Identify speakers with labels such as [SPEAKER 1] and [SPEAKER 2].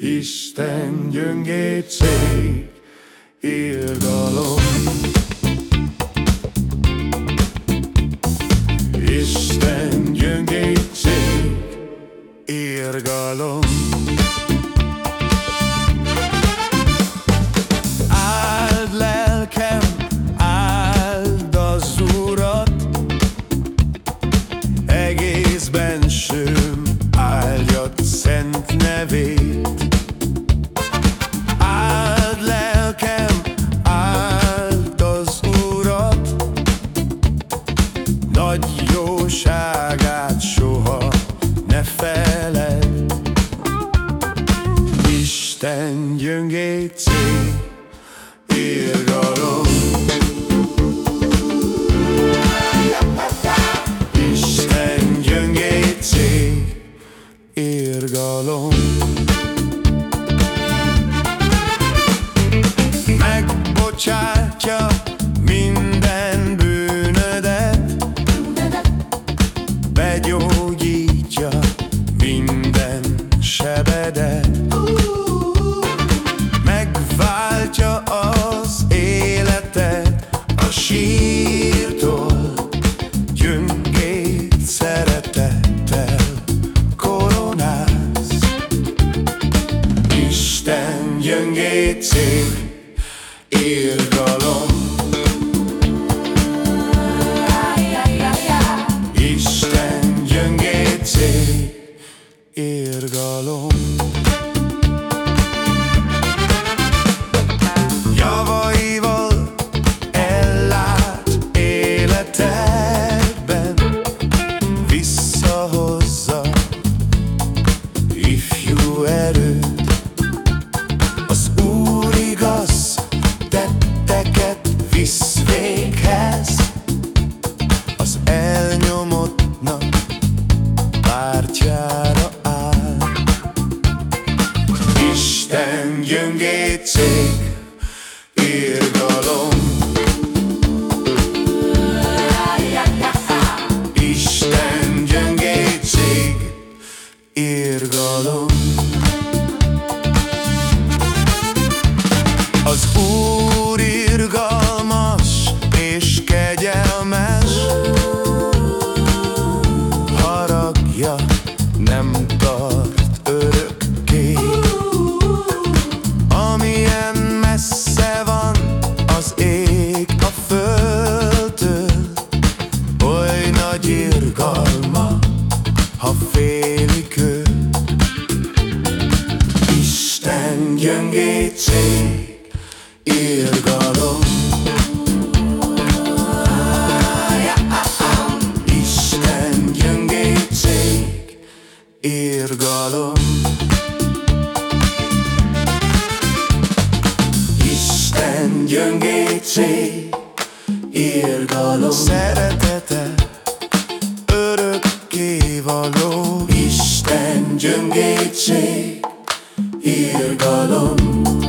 [SPEAKER 1] Isten gyöngétség, irgalom. Isten gyöngétség, irgalom. Áld lelkem, áld az Urat, egész bensőm áldja szent nevét. Megbocsátja minden bűnödet, begyógyítja minden sebedet. Megváltja az életet a sírtól, gyöngét szeretettel koronáz. Isten gyöngétség, irgalom. Isten gyöngétség, irgalom. Pártjára áll. Isten gyöngétség, irgalom. Isten gyöngétség, irgalom. Az Úr irgalmas és kegyelmes, haragja Isten gyöngétség, irgalom. Isten gyöngétség, irgalom. Isten gyöngétség, irgalom. Szeretete örökké való. Isten gyöngétség, Irgalom